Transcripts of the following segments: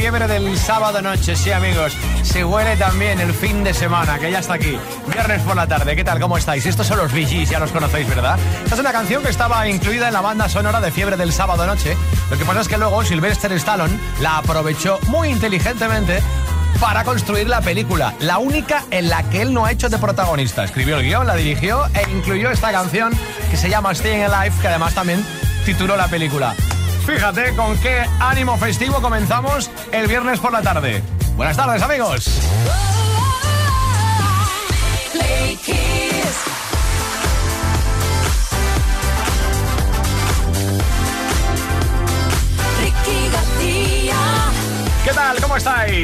Fiebre del sábado noche, sí amigos. Se huele también el fin de semana, que ya está aquí. Viernes por la tarde, ¿qué tal? ¿Cómo estáis? Estos son los VGs, ya los conocéis, ¿verdad? Esta es una canción que estaba incluida en la banda sonora de Fiebre del sábado noche. Lo que pasa es que luego Sylvester Stallone la aprovechó muy inteligentemente para construir la película, la única en la que él no ha hecho de protagonista. Escribió el guion, la dirigió e incluyó esta canción que se llama Staying Alive, que además también tituló la película. Fíjate con qué ánimo festivo comenzamos el viernes por la tarde. Buenas tardes, amigos.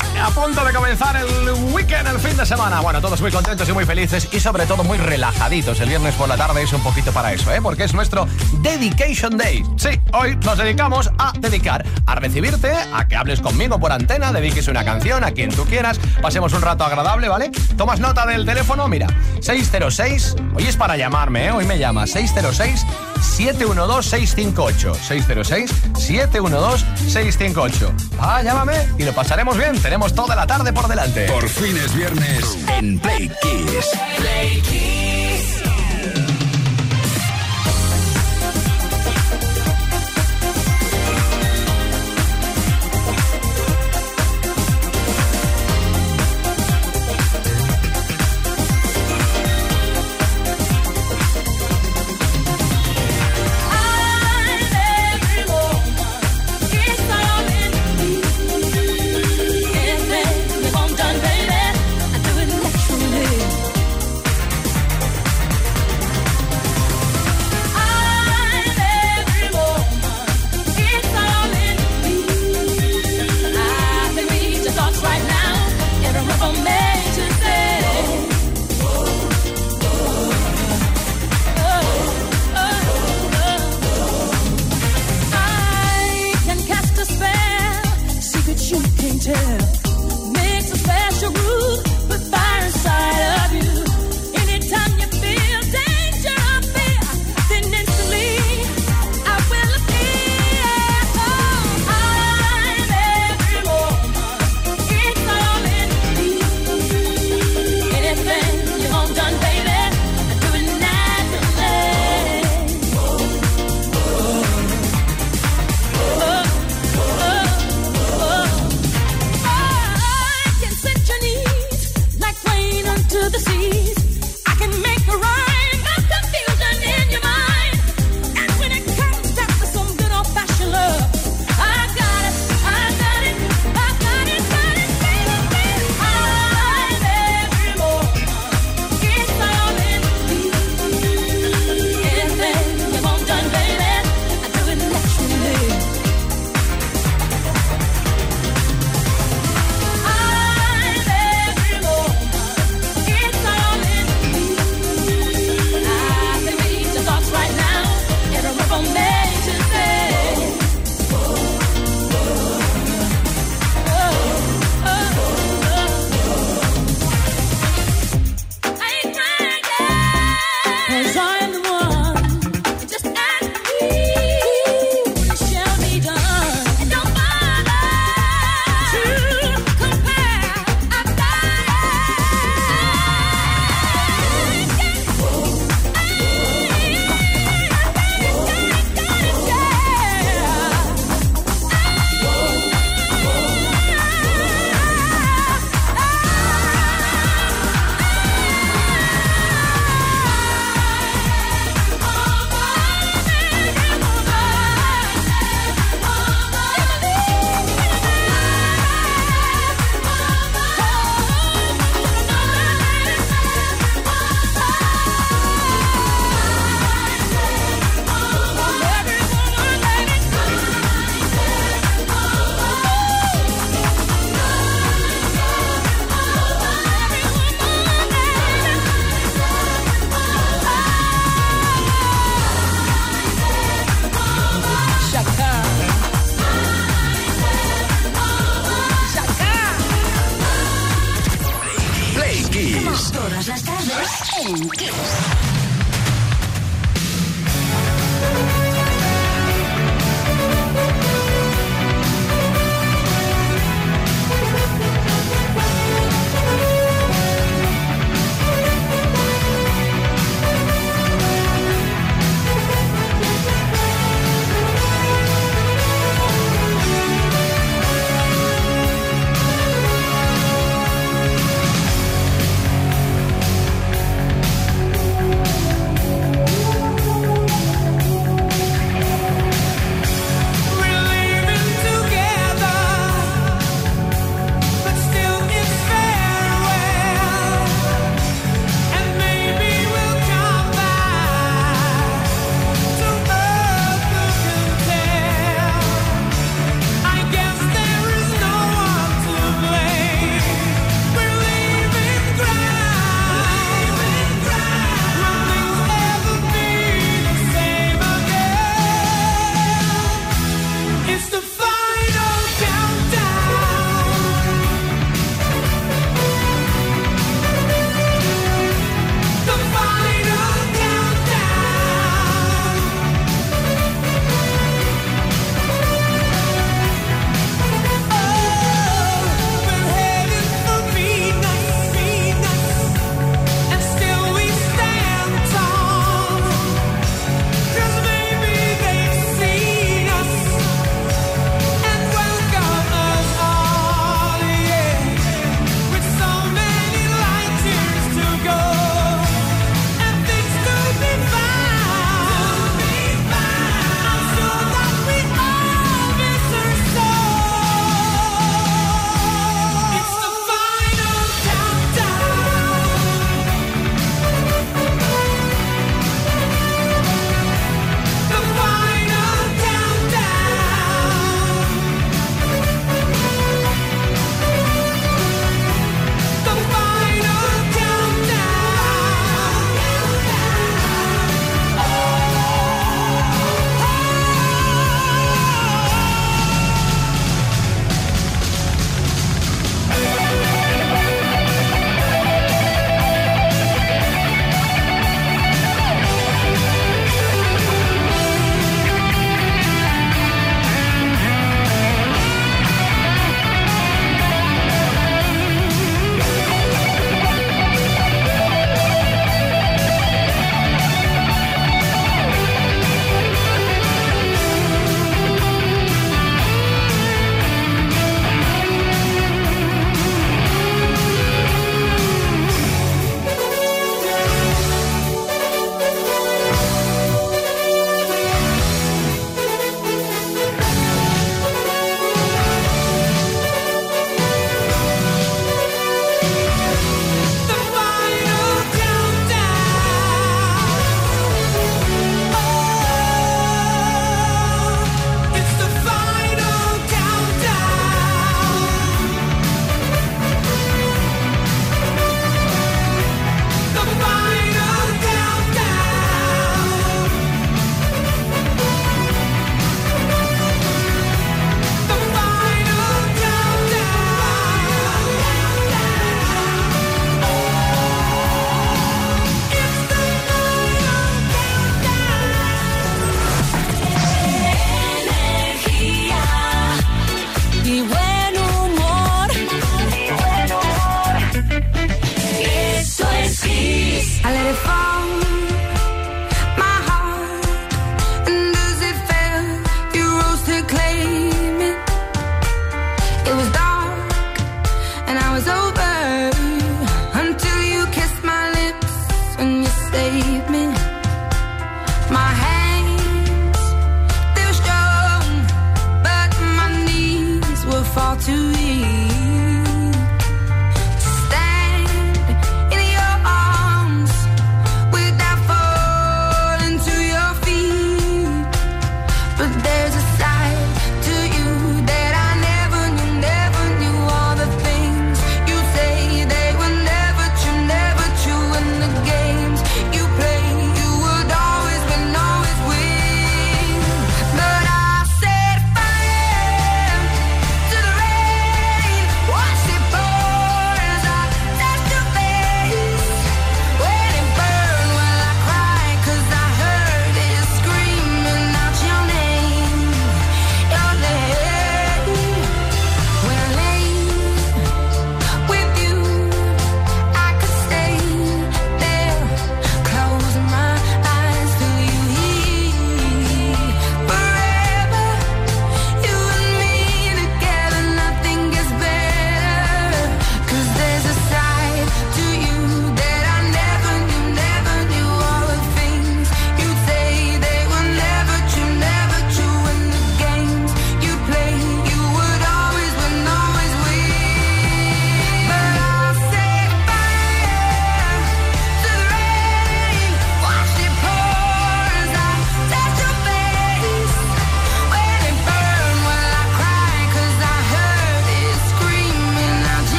A punto de comenzar el weekend, el fin de semana. Bueno, todos muy contentos y muy felices y sobre todo muy relajaditos. El viernes por la tarde es un poquito para eso, ¿eh? Porque es nuestro Dedication Day. Sí, hoy nos dedicamos a dedicar, a recibirte, a que hables conmigo por antena, dediques una canción a quien tú quieras, pasemos un rato agradable, ¿vale? Tomas nota del teléfono, mira, 606, hoy es para llamarme, ¿eh? Hoy me llama 606. 712-658. 606-712-658. Ah, llámame y lo pasaremos bien. Tenemos toda la tarde por delante. Por fin es viernes en Play Kiss. Play Kiss.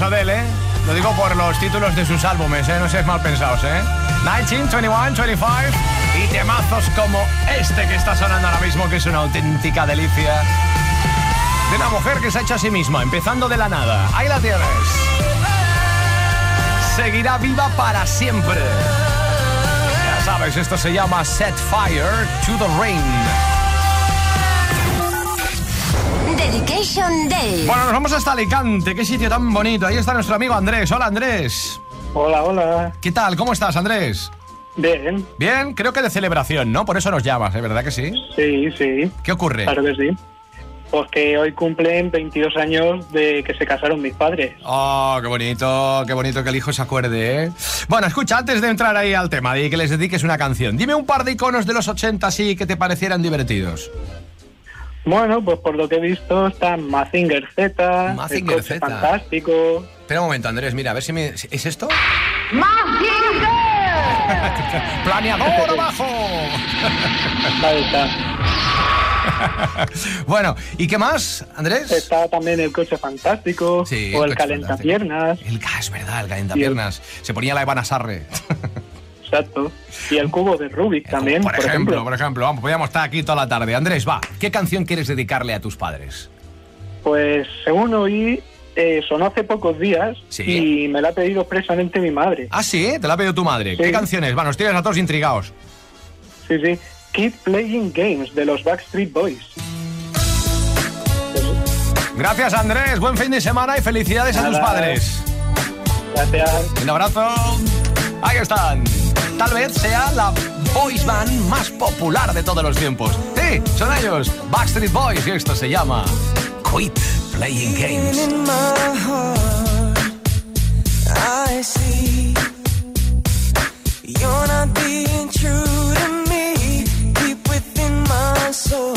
Adele, ¿eh? Lo digo por los títulos de sus álbumes, ¿eh? No seas mal pensados, ¿eh? 19, 21, 25 y temazos como este que está sonando ahora mismo, que es una auténtica delicia. De una mujer que se ha hecho a sí misma, empezando de la nada. Ahí la tienes. Seguirá viva para siempre. Ya sabes, esto se llama Set Fire to the Rain. Dedication Day. Bueno, nos vamos hasta Alicante. Qué sitio tan bonito. Ahí está nuestro amigo Andrés. Hola, Andrés. Hola, hola. ¿Qué tal? ¿Cómo estás, Andrés? Bien. Bien, creo que de celebración, ¿no? Por eso nos llamas, ¿eh? ¿Verdad que sí? Sí, sí. ¿Qué ocurre? Claro que sí. Pues que hoy cumplen 22 años de que se casaron mis padres. Oh, qué bonito, qué bonito que el hijo se acuerde, ¿eh? Bueno, escucha, antes de entrar ahí al tema de que les dediques una canción, dime un par de iconos de los 80 así que te parecieran divertidos. Bueno, pues por lo que he visto están Mazinger Z, Mazinger el coche Z. fantástico. Espera un momento, Andrés, mira, a ver si me... ¿Es esto? ¡Mazinger! ¡Planeador abajo! Ahí está. bueno, ¿y qué más, Andrés? Está también el coche fantástico Sí, o el coche calentapiernas. El gas, es verdad, el calentapiernas. Se ponía la Ivana Sarre. Exacto. Y el cubo de Rubik también, por, por, ejemplo, ejemplo. por ejemplo, vamos, podríamos estar aquí toda la tarde. Andrés, va, ¿qué canción quieres dedicarle a tus padres? Pues según oí, eh, sonó hace pocos días Sí. y me la ha pedido expresamente mi madre. Ah, sí, te la ha pedido tu madre. ¿Qué canciones? Va, nos tienes a todos intrigados. Sí, sí. Keep Playing Games de los Backstreet Boys. Gracias, Andrés. Buen fin de semana y felicidades a tus padres. Gracias. Un abrazo. Ahí están. Tal vez sea la boys band más popular de todos los tiempos. Sí, son ellos, Backstreet Boys, y esto se llama Quit Playing Games. you're not being true to me. Deep within my soul,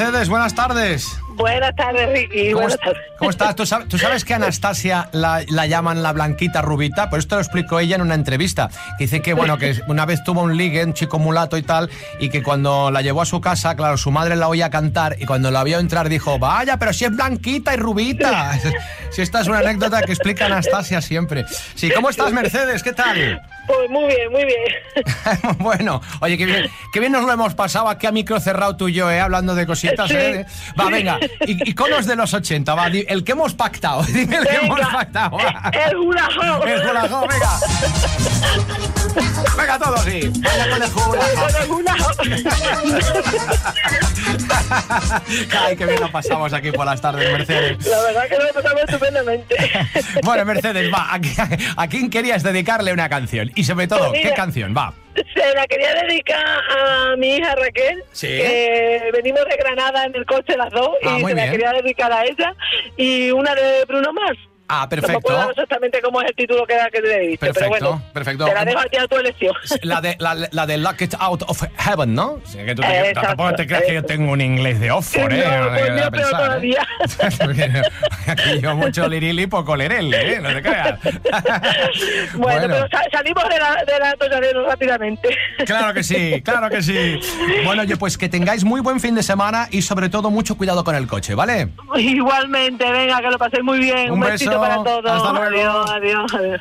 Mercedes, buenas tardes. Buenas tardes, Ricky. ¿Cómo, Buenas tardes. Cómo estás? ¿Tú sabes, tú sabes que Anastasia la, la llaman la blanquita rubita? Pues esto lo explicó ella en una entrevista. Que dice que, bueno, que una vez tuvo un ligue, un chico mulato y tal, y que cuando la llevó a su casa, claro, su madre la oía cantar y cuando la vio entrar dijo, vaya, pero si es blanquita y rubita. Si esta es una anécdota que explica Anastasia siempre. Sí, ¿cómo estás, Mercedes? ¿Qué tal? Pues muy bien, muy bien. bueno, oye, qué bien, qué bien nos lo hemos pasado aquí a micro cerrado tú y yo, ¿eh? Hablando de cositas. ¿eh? Va, venga, y, iconos de los 80, va, el que hemos pactado, dime el que hemos pactado. va. el hula hoop. El hula hoop, venga. Venga, todos, sí. Venga con el hula hoop. El. Ay, qué bien lo pasamos aquí por las tardes, Mercedes. La verdad que lo he pasado estupendamente. Bueno, Mercedes, va, ¿a, qui- a quién querías dedicarle una canción? Y sobre todo, Pues ¿qué canción? Va. Se la quería dedicar a mi hija Raquel, Sí. que venimos de Granada en el coche las dos Ah, y se la quería dedicar a ella y una de Bruno Mars. Ah, No me perfecto. acuerdo exactamente cómo es el título que, que le diste, Perfecto, pero bueno, perfecto. te la dejo a ti a tu elección. La de, la, la de Lock It Out of Heaven, ¿no? Que tú te- Exacto, tampoco te creas que yo tengo un inglés de Oxford, ¿eh? No, pues No te pensar, ¿eh? todavía. Aquí yo mucho lirili, poco lerel, ¿eh? No te creas. Bueno, pero sa- salimos de la, de la rápidamente. Claro que sí, claro que sí. Bueno, oye, pues que tengáis muy buen fin de semana y sobre todo mucho cuidado con el coche, ¿vale? Igualmente, venga, que lo paséis muy bien. Un Un, besito beso, para todos. hasta luego. Adiós, adiós, adiós.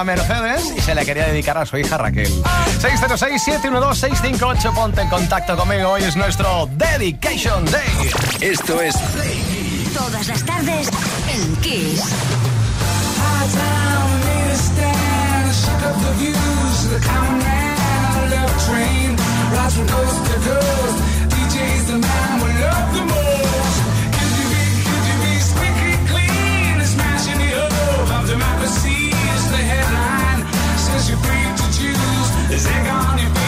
Amiga Mercedes y se la quería dedicar a su hija Raquel. 606-712-658, ponte en contacto conmigo. Hoy es nuestro Dedication Day. Esto es Todas las tardes en Kiss. Is egg on your face and Is it gonna be?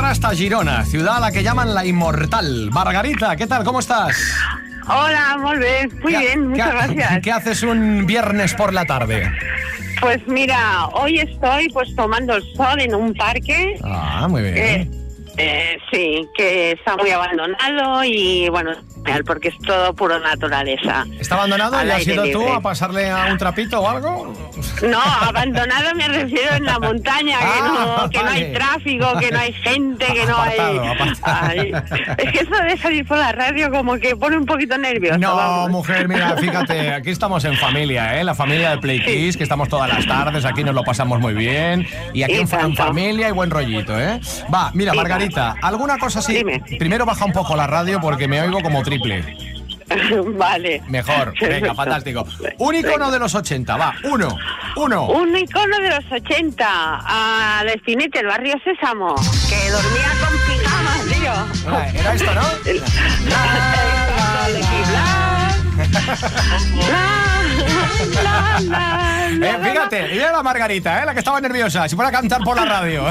hasta Girona, ciudad a la que llaman la Inmortal. Margarita, ¿qué tal? ¿Cómo estás? Hola, muy bien, muy ¿Qué- bien, muchas qué- gracias. ¿Qué haces un viernes por la tarde? Pues mira, hoy estoy pues tomando el sol en un parque. Ah, muy bien. eh, eh, sí, que está muy abandonado y bueno, porque es todo puro naturaleza. ¿Está abandonado y has ido tú a pasarle a un trapito o algo? No, abandonado me refiero en la montaña, que, Ah, no, que no hay tráfico, que no hay gente, que no hay... Apartado, apartado. Ay, es que eso de salir por la radio como que pone un poquito nervioso. No, vamos. mujer, mira, fíjate, aquí estamos en familia, ¿eh? La familia de Play Kiss, que estamos todas las tardes, aquí nos lo pasamos muy bien. Y aquí Y en, en familia y buen rollito, ¿eh? Va, mira, Margarita, alguna cosa así. Dime. Primero baja un poco la radio porque me oigo como triple. vale. Mejor, venga, fantástico. Un icono de los 80, va, uno, uno. Un icono de los 80, a Espinete, el barrio Sésamo, que dormía con pijamas, tío. Era, era esto, ¿no? La, la, la, la, Eh, fíjate, mira la Margarita, ¿eh? la que estaba nerviosa, si fuera a cantar por la radio.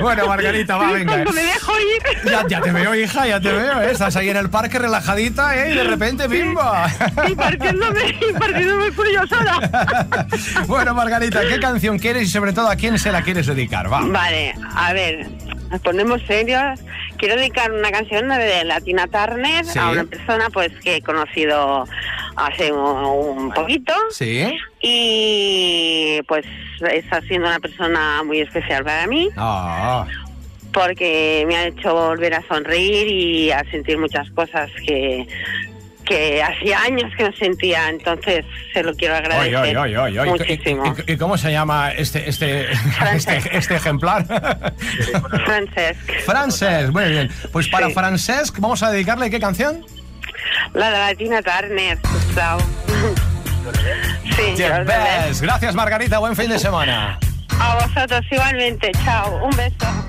bueno, Margarita, va, venga. Cuando me dejo ir. Ya, ya te veo, hija, ya te veo. ¿eh? Estás ahí en el parque relajadita ¿eh? y de repente, ¡bimba! Y partiéndome, y partiéndome yo sola. bueno, Margarita, ¿qué canción quieres y sobre todo a quién se la quieres dedicar? Va. Vale, a ver, nos ponemos serios. Quiero dedicar una canción de Latina Turner Sí. a una persona pues que he conocido hace un, poquito ¿Sí? y pues está siendo una persona muy especial para mí Ah, porque me ha hecho volver a sonreír y a sentir muchas cosas que que hacía años que no sentía, entonces se lo quiero agradecer muchísimo. ¿Y, cómo se llama este este, este, este, ejemplar? Francesc. Francesc, muy bien. Pues para sí. Francesc vamos a dedicarle qué canción? La de la Tina Turner, Gustavo. sí. Gracias Margarita, buen fin de semana. A vosotros igualmente, chao, un beso.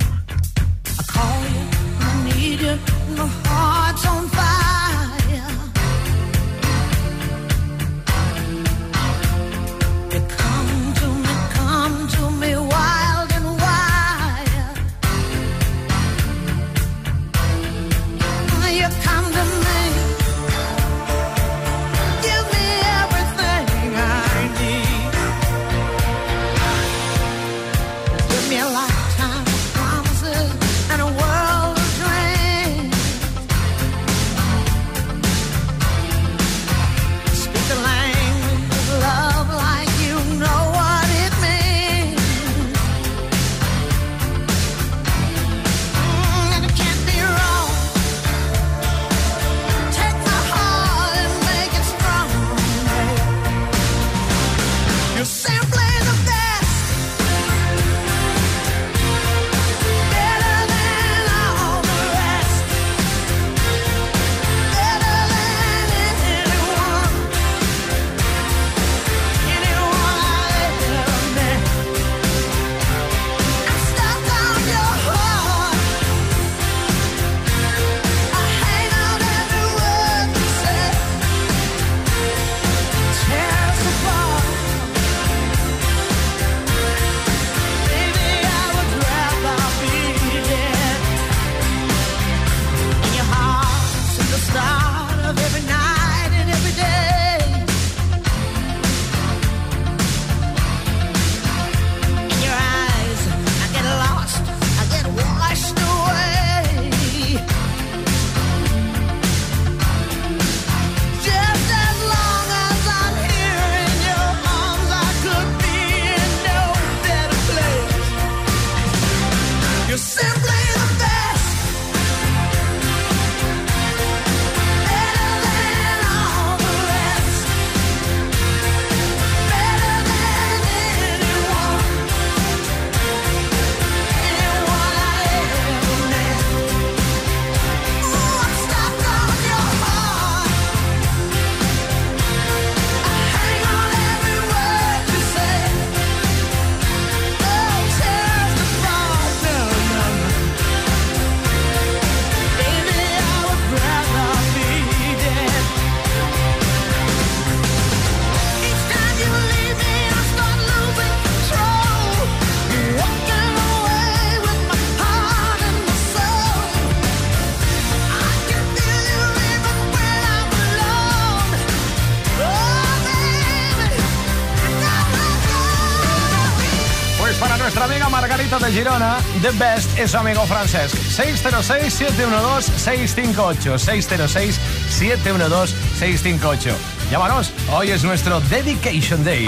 es su amigo Francesc. 606-712-658. 606-712-658. Llámanos, hoy es nuestro Dedication Day.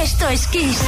Esto es Kiss.